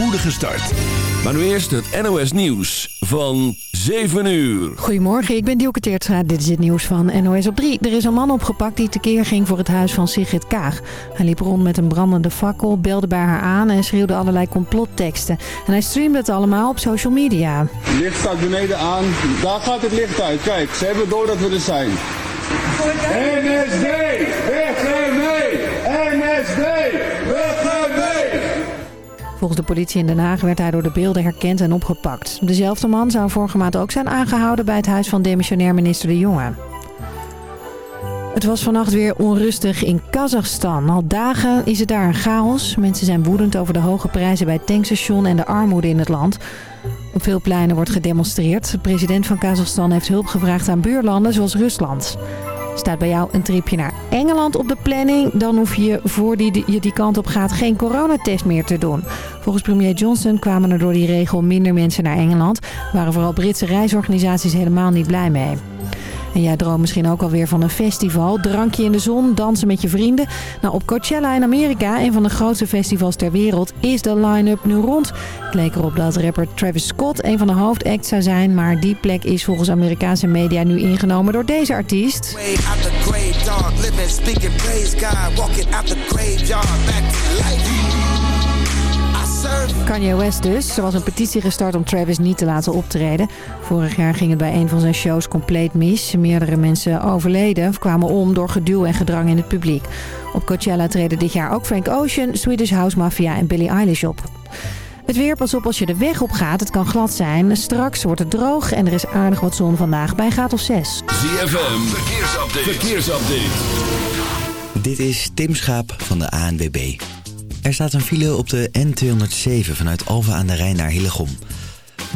spoedige start. Maar nu eerst het NOS Nieuws van 7 uur. Goedemorgen, ik ben Dielke Teertstra. Dit is het nieuws van NOS op 3. Er is een man opgepakt die tekeer ging voor het huis van Sigrid Kaag. Hij liep rond met een brandende fakkel, belde bij haar aan en schreeuwde allerlei complotteksten. En hij streamde het allemaal op social media. Licht staat beneden aan. Daar gaat het licht uit. Kijk, ze hebben door dat we er zijn. NSD, weg mee! NSD, weg mee! Volgens de politie in Den Haag werd hij door de beelden herkend en opgepakt. Dezelfde man zou vorige maand ook zijn aangehouden bij het huis van demissionair minister De Jonge. Het was vannacht weer onrustig in Kazachstan. Al dagen is het daar een chaos. Mensen zijn woedend over de hoge prijzen bij het tankstation en de armoede in het land. Op veel pleinen wordt gedemonstreerd. De president van Kazachstan heeft hulp gevraagd aan buurlanden zoals Rusland. Staat bij jou een tripje naar Engeland op de planning... dan hoef je, voor die, je die kant op gaat, geen coronatest meer te doen. Volgens premier Johnson kwamen er door die regel minder mensen naar Engeland. Waren vooral Britse reisorganisaties helemaal niet blij mee. En jij droomt misschien ook alweer van een festival. Drankje in de zon, dansen met je vrienden. Nou, op Coachella in Amerika, een van de grootste festivals ter wereld, is de line-up nu rond. Het leek erop dat rapper Travis Scott een van de hoofdacts zou zijn. Maar die plek is volgens Amerikaanse media nu ingenomen door deze artiest. Kanye West dus. Er was een petitie gestart om Travis niet te laten optreden. Vorig jaar ging het bij een van zijn shows compleet mis. Meerdere mensen overleden of kwamen om door geduw en gedrang in het publiek. Op Coachella treden dit jaar ook Frank Ocean, Swedish House Mafia en Billie Eilish op. Het weer, pas op als je de weg op gaat. Het kan glad zijn. Straks wordt het droog en er is aardig wat zon vandaag bij graad of 6. ZFM, verkeersupdate. verkeersupdate. Dit is Tim Schaap van de ANWB. Er staat een file op de N207 vanuit Alphen aan de Rijn naar Hillegom.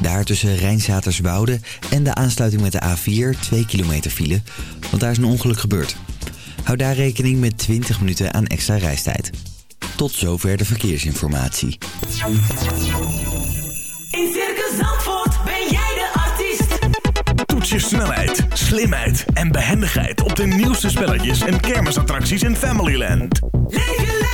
Daar tussen Rijnzaterswoude en de aansluiting met de A4 2 kilometer file, want daar is een ongeluk gebeurd. Hou daar rekening met 20 minuten aan extra reistijd. Tot zover de verkeersinformatie. In Circus Zandvoort ben jij de artiest. Toets je snelheid, slimheid en behendigheid op de nieuwste spelletjes en kermisattracties in Familyland. Leef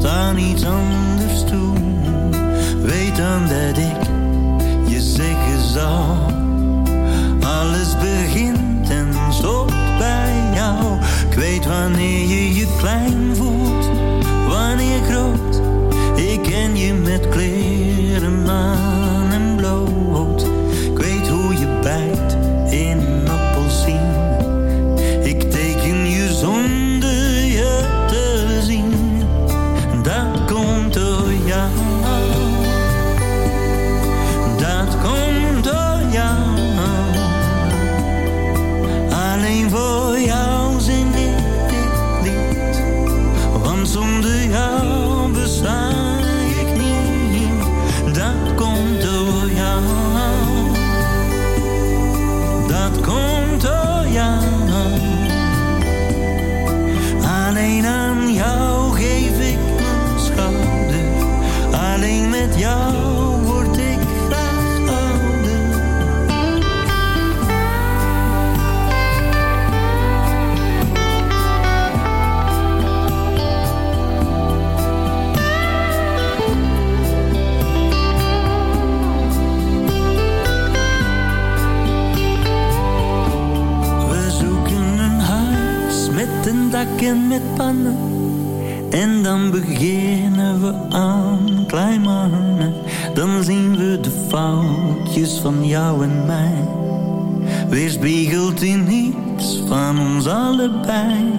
sta niet iets anders doen. Weet dan dat ik je zeggen zal. Alles begint en stopt bij jou. Ik weet wanneer je je klein voelt Alleen aan jou geef ik mijn schouder, alleen met jou. jou en mij, weerspiegelt in iets van ons allebei.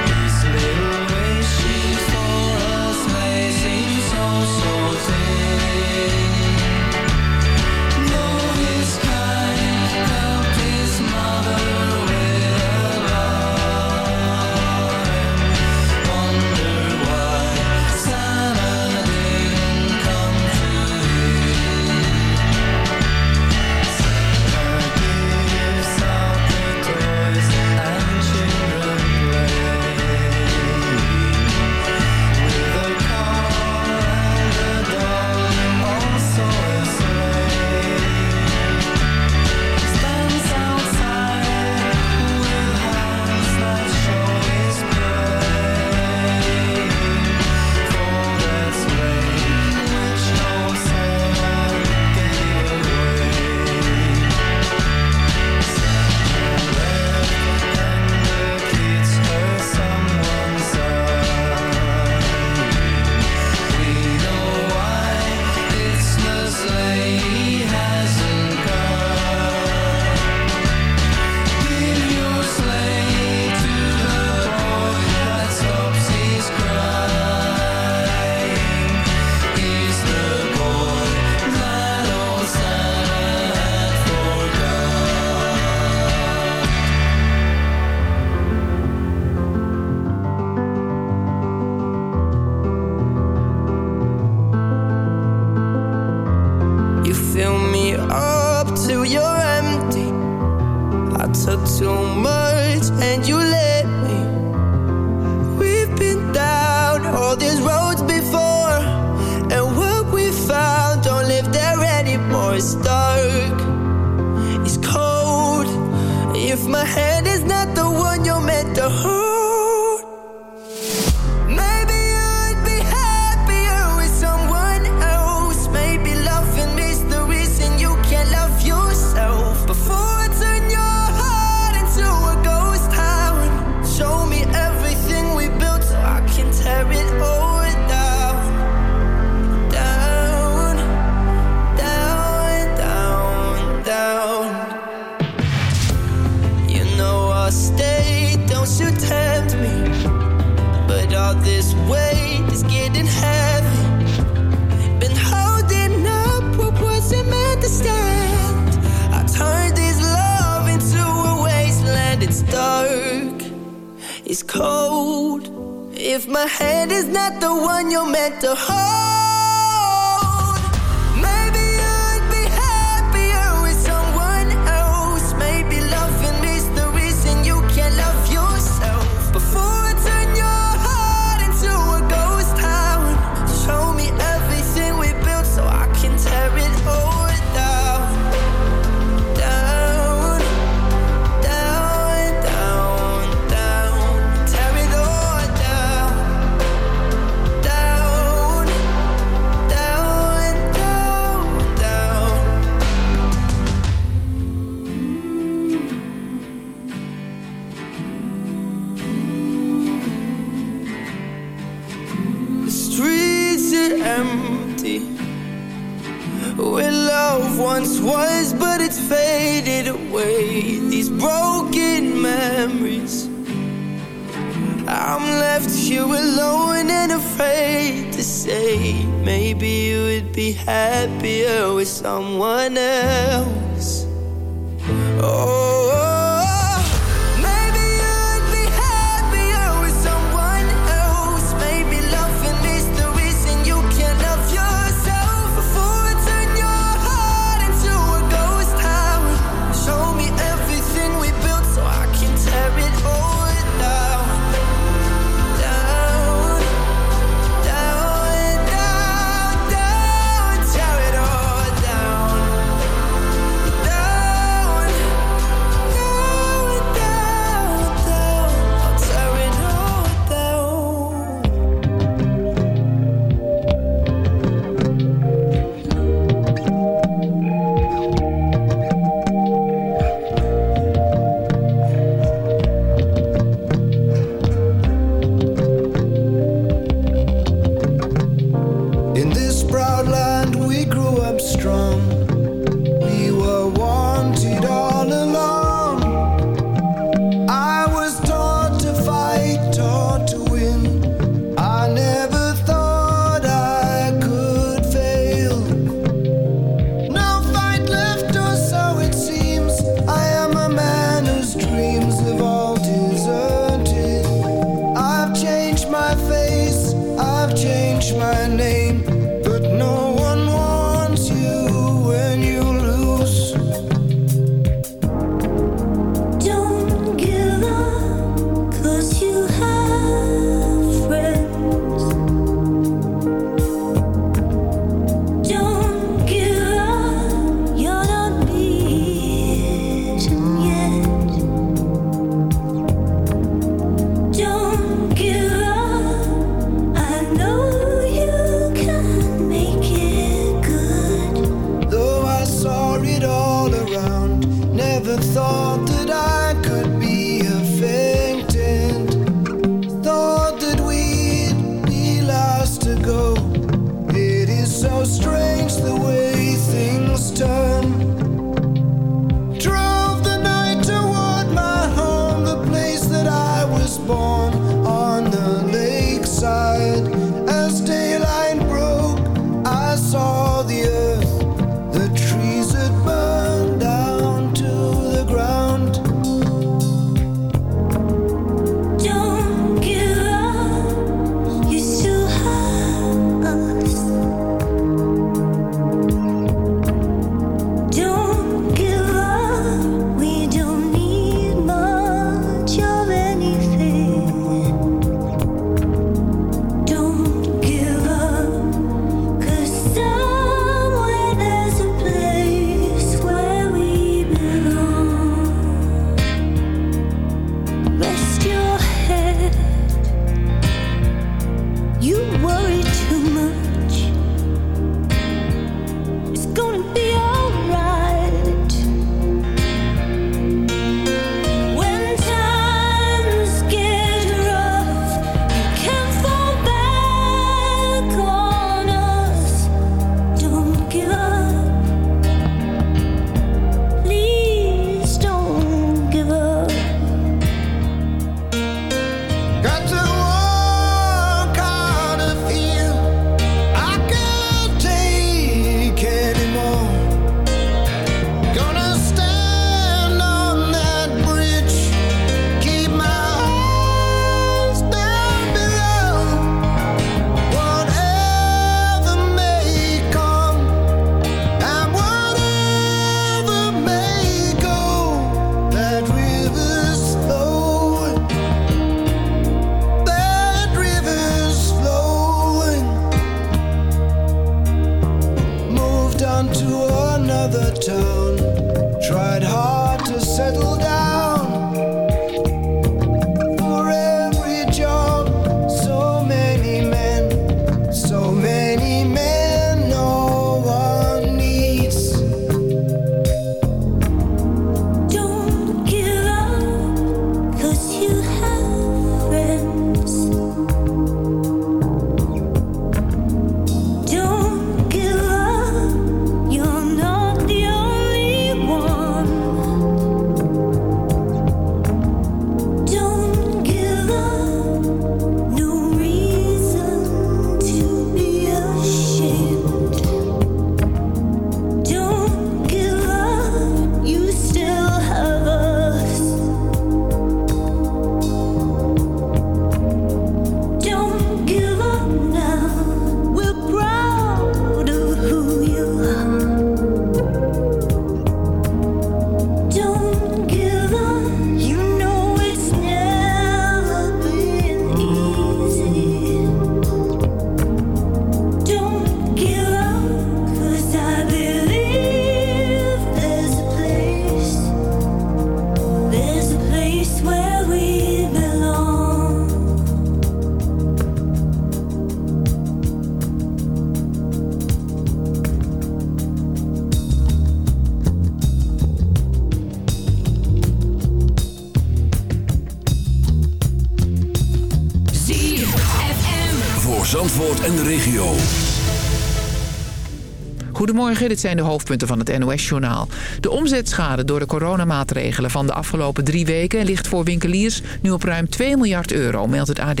Dit zijn de hoofdpunten van het NOS-journaal. De omzetschade door de coronamaatregelen van de afgelopen drie weken... ligt voor winkeliers nu op ruim 2 miljard euro, meldt het AD.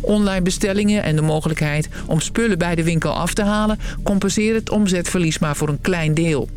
Online bestellingen en de mogelijkheid om spullen bij de winkel af te halen... compenseren het omzetverlies maar voor een klein deel.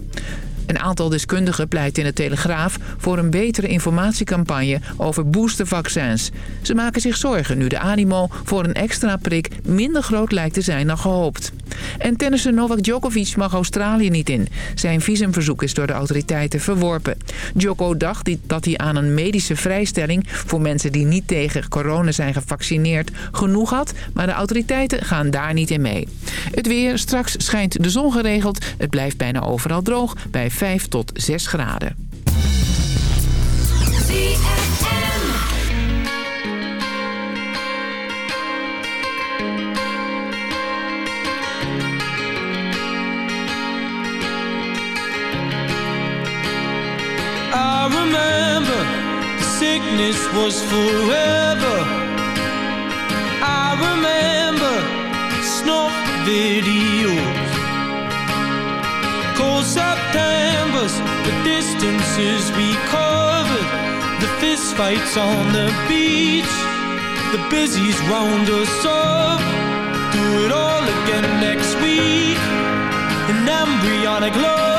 Een aantal deskundigen pleit in de Telegraaf voor een betere informatiecampagne over boostervaccins. Ze maken zich zorgen nu de animo voor een extra prik minder groot lijkt te zijn dan gehoopt. En tennisser Novak Djokovic mag Australië niet in. Zijn visumverzoek is door de autoriteiten verworpen. Djoko dacht dat hij aan een medische vrijstelling voor mensen die niet tegen corona zijn gevaccineerd genoeg had, maar de autoriteiten gaan daar niet in mee. Het weer, straks schijnt de zon geregeld. Het blijft bijna overal droog bij 5 tot 6 graden. Remember the sickness was forever. I remember snuff videos. Cold Septembers, the distances we covered, the fist fights on the beach, the busies round us up. Do it all again next week. An embryonic love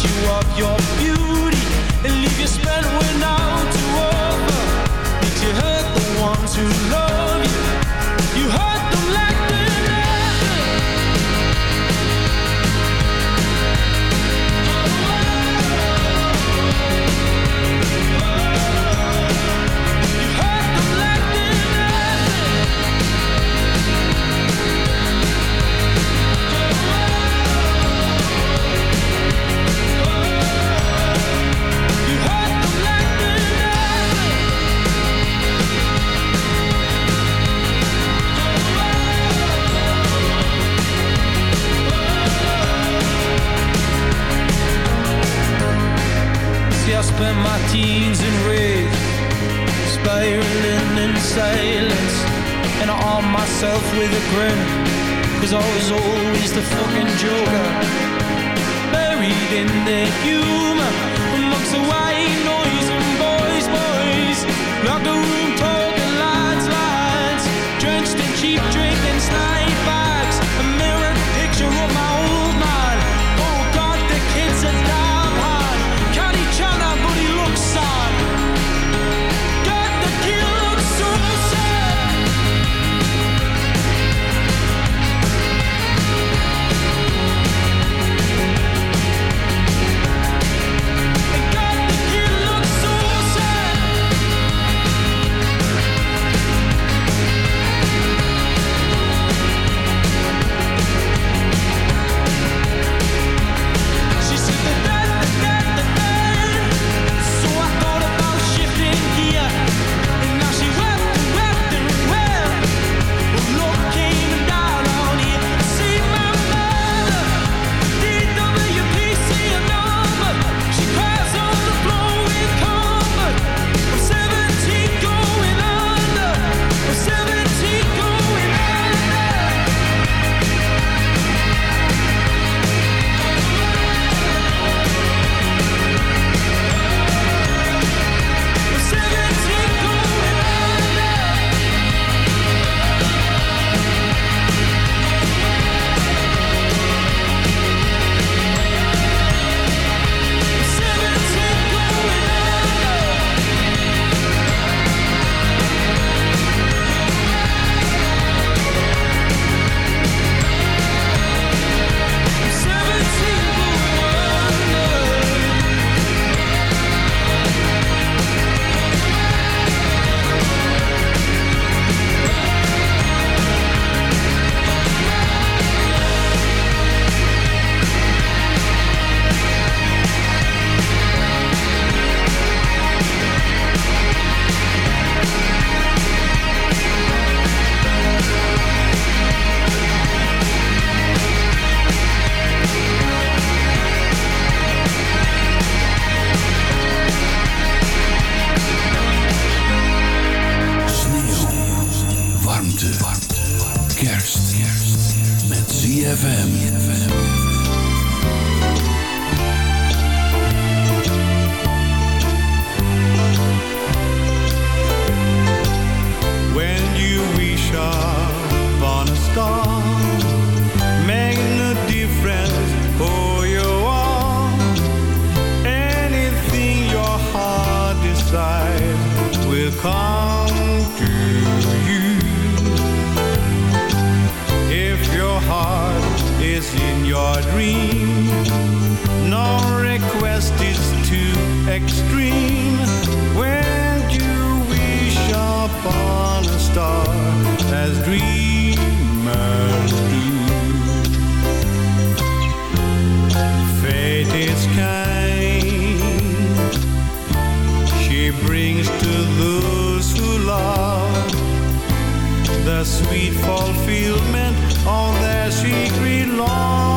You of your beauty. Dream, no request is too extreme. When you wish upon a star, as dreamers do. Fate is kind. She brings to those who love the sweet fulfillment of their secret longing.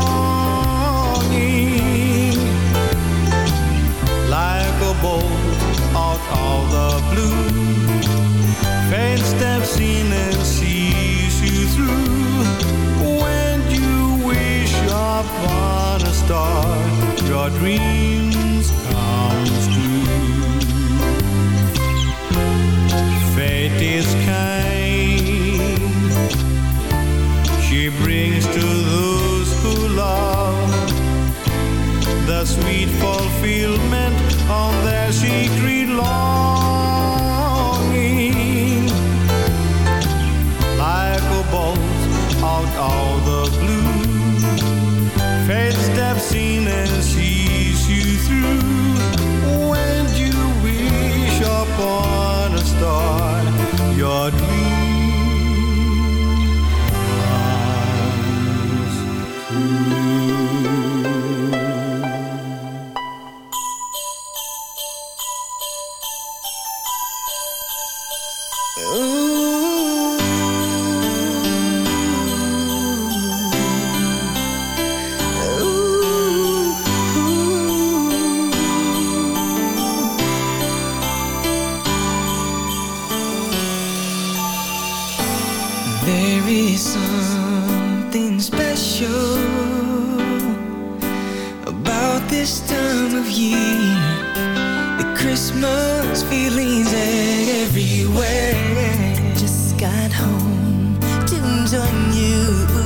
Upon a star, your dreams come true. Fate is kind. She brings to those who love the sweet fulfillment of their secret longing. Like a bolt out of the blue, fate boy There is something special about this time of year. The Christmas feelings everywhere. Just got home to join you.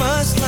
must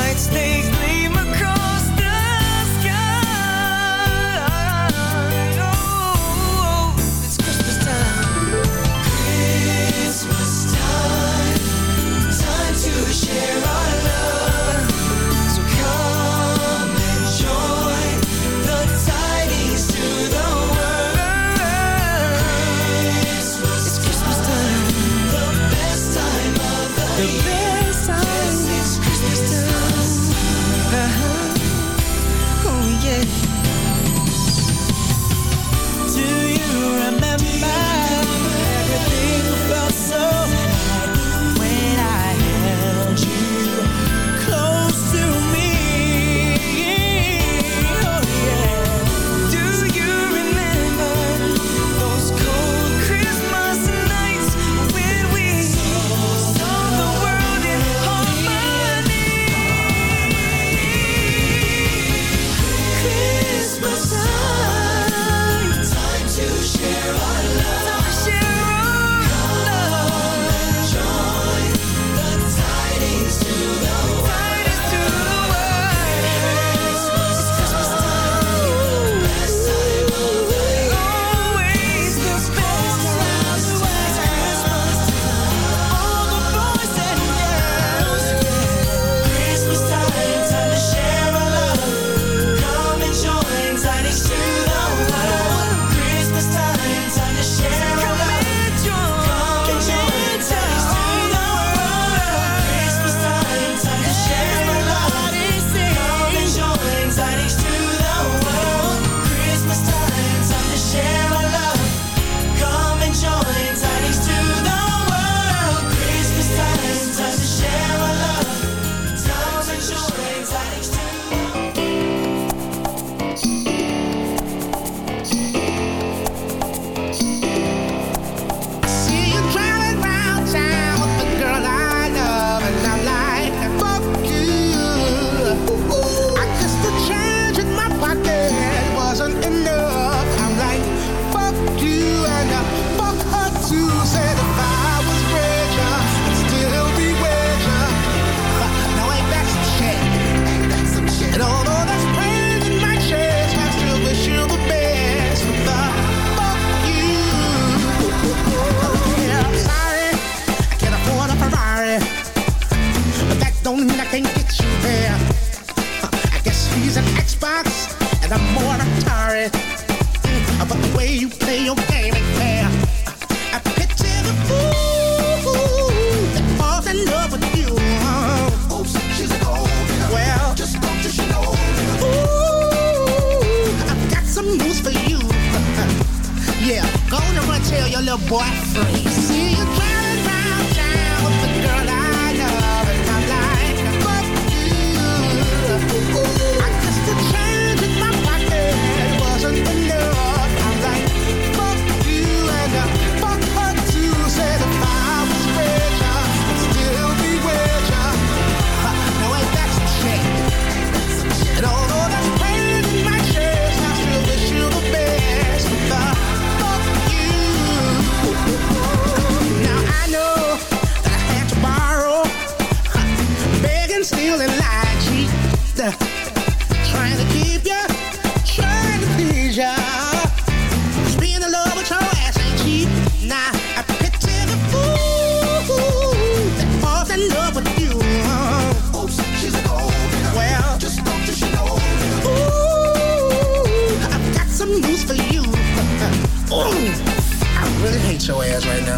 your ass right now.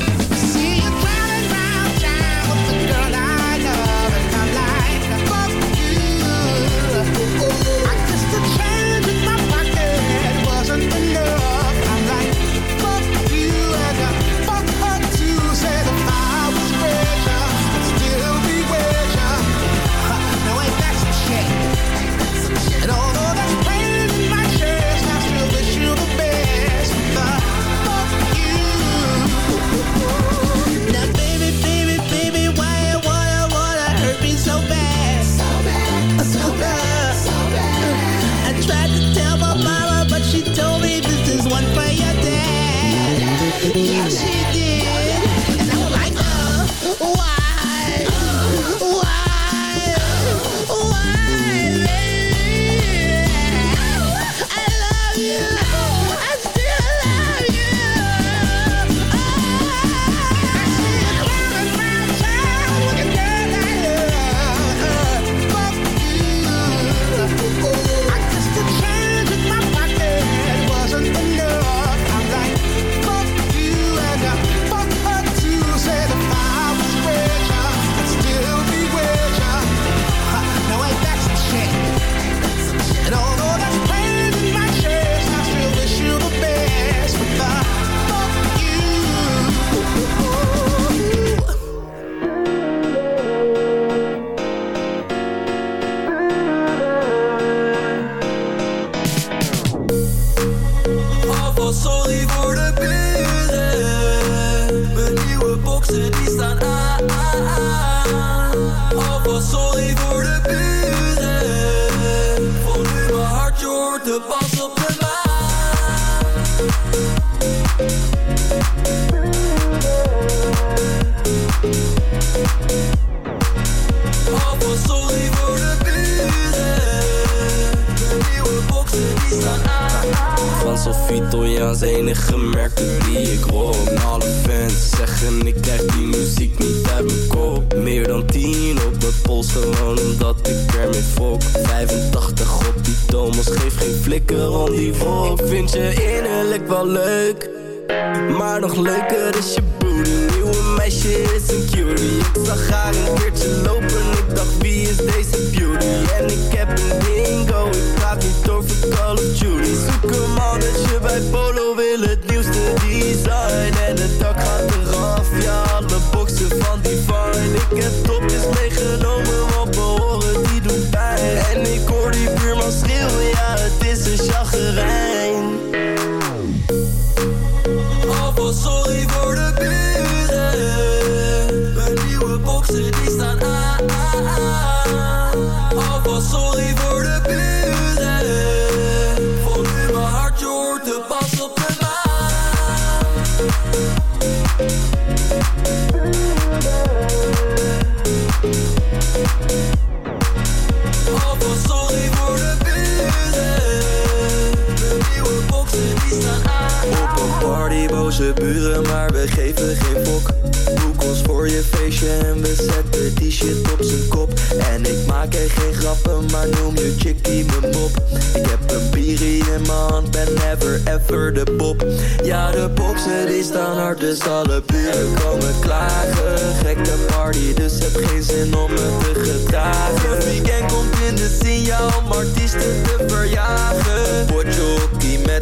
Mix. als enige merken die ik rook. Alle fans zeggen ik krijg die muziek niet uit mijn kop. Meer dan 10 op mijn pols gewoon omdat ik ermee fok. 85 op die Thomas geef geen flikker om die volk. Vind je innerlijk wel leuk, maar nog leuker is je booty. Nieuwe meisje is een cutie. Ik zag haar een keertje lopen, ik dacht wie is deze beauty? En ik heb een ding kop. En ik maak er geen grappen, maar noem je chickie mijn mop. Ik heb een bierie in mijn hand, ben never ever de pop. Ja, de boxen die staan hard, dus alle buren komen klagen. Gekke party, dus heb geen zin om me te gedragen. Het weekend komt in de zin, jou om artiesten te verjagen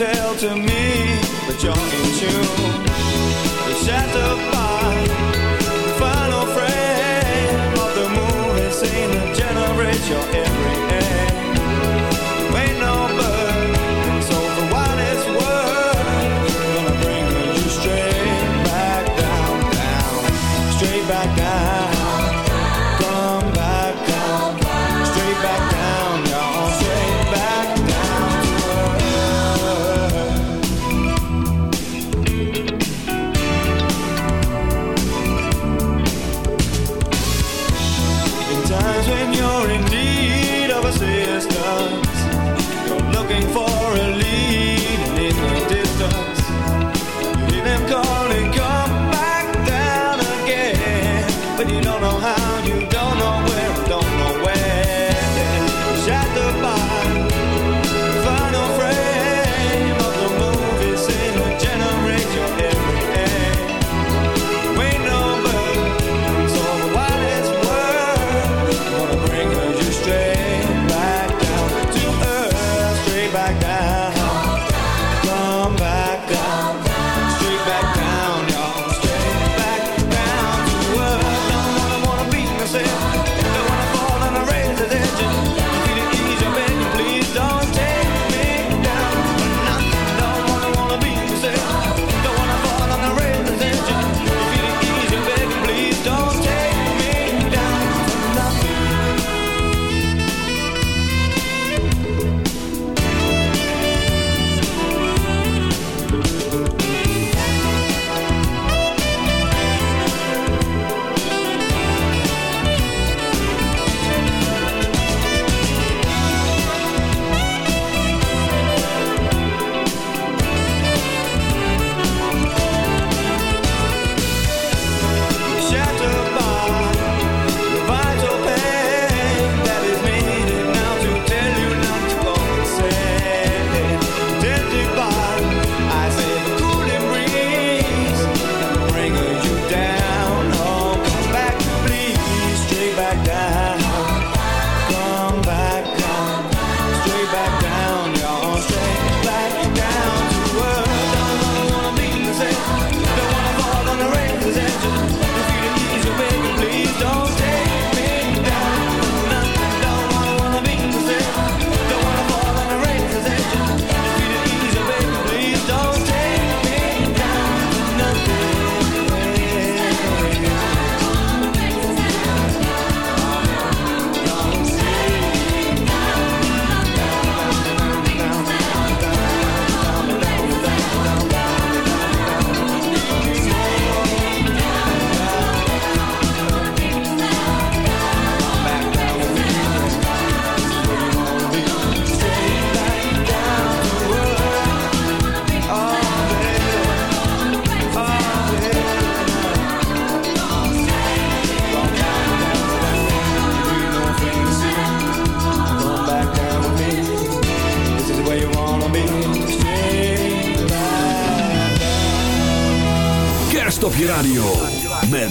Tale to me, but you're in tune. Shattered by the final frame of the movie scene that generates your every